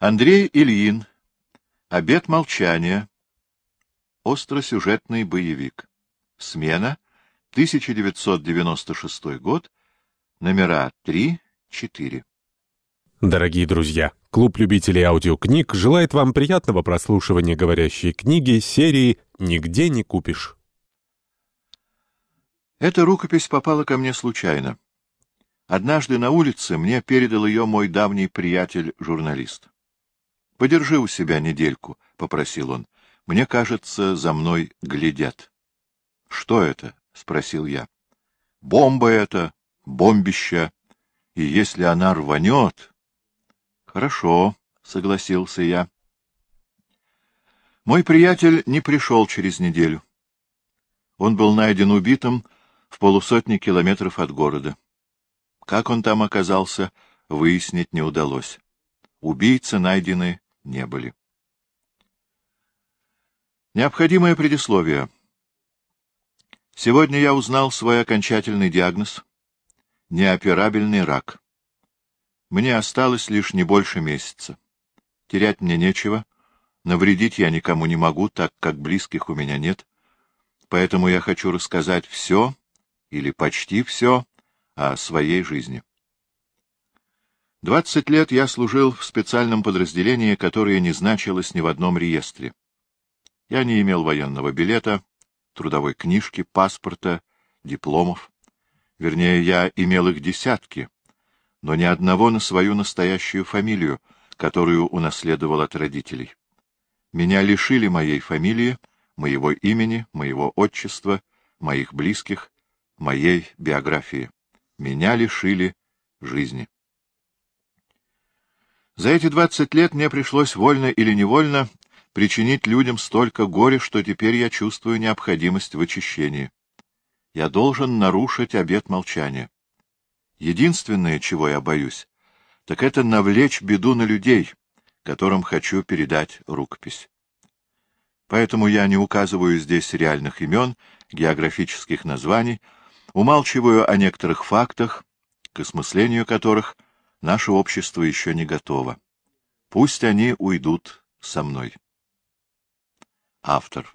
Андрей Ильин. Обед молчания. Остросюжетный боевик. Смена. 1996 год. Номера 3-4. Дорогие друзья, клуб любителей аудиокниг желает вам приятного прослушивания говорящей книги серии «Нигде не купишь». Эта рукопись попала ко мне случайно. Однажды на улице мне передал ее мой давний приятель-журналист. — Подержи у себя недельку, — попросил он. — Мне кажется, за мной глядят. — Что это? — спросил я. — Бомба это, бомбища. И если она рванет... — Хорошо, — согласился я. Мой приятель не пришел через неделю. Он был найден убитым в полусотни километров от города. Как он там оказался, выяснить не удалось. Убийцы найдены не были. Необходимое предисловие. Сегодня я узнал свой окончательный диагноз — неоперабельный рак. Мне осталось лишь не больше месяца. Терять мне нечего, навредить я никому не могу, так как близких у меня нет, поэтому я хочу рассказать все, или почти все, о своей жизни. Двадцать лет я служил в специальном подразделении, которое не значилось ни в одном реестре. Я не имел военного билета, трудовой книжки, паспорта, дипломов. Вернее, я имел их десятки, но ни одного на свою настоящую фамилию, которую унаследовал от родителей. Меня лишили моей фамилии, моего имени, моего отчества, моих близких, моей биографии. Меня лишили жизни. За эти двадцать лет мне пришлось вольно или невольно причинить людям столько горя, что теперь я чувствую необходимость в очищении. Я должен нарушить обет молчания. Единственное, чего я боюсь, так это навлечь беду на людей, которым хочу передать рукопись. Поэтому я не указываю здесь реальных имен, географических названий, умалчиваю о некоторых фактах, к осмыслению которых — Наше общество еще не готово. Пусть они уйдут со мной. Автор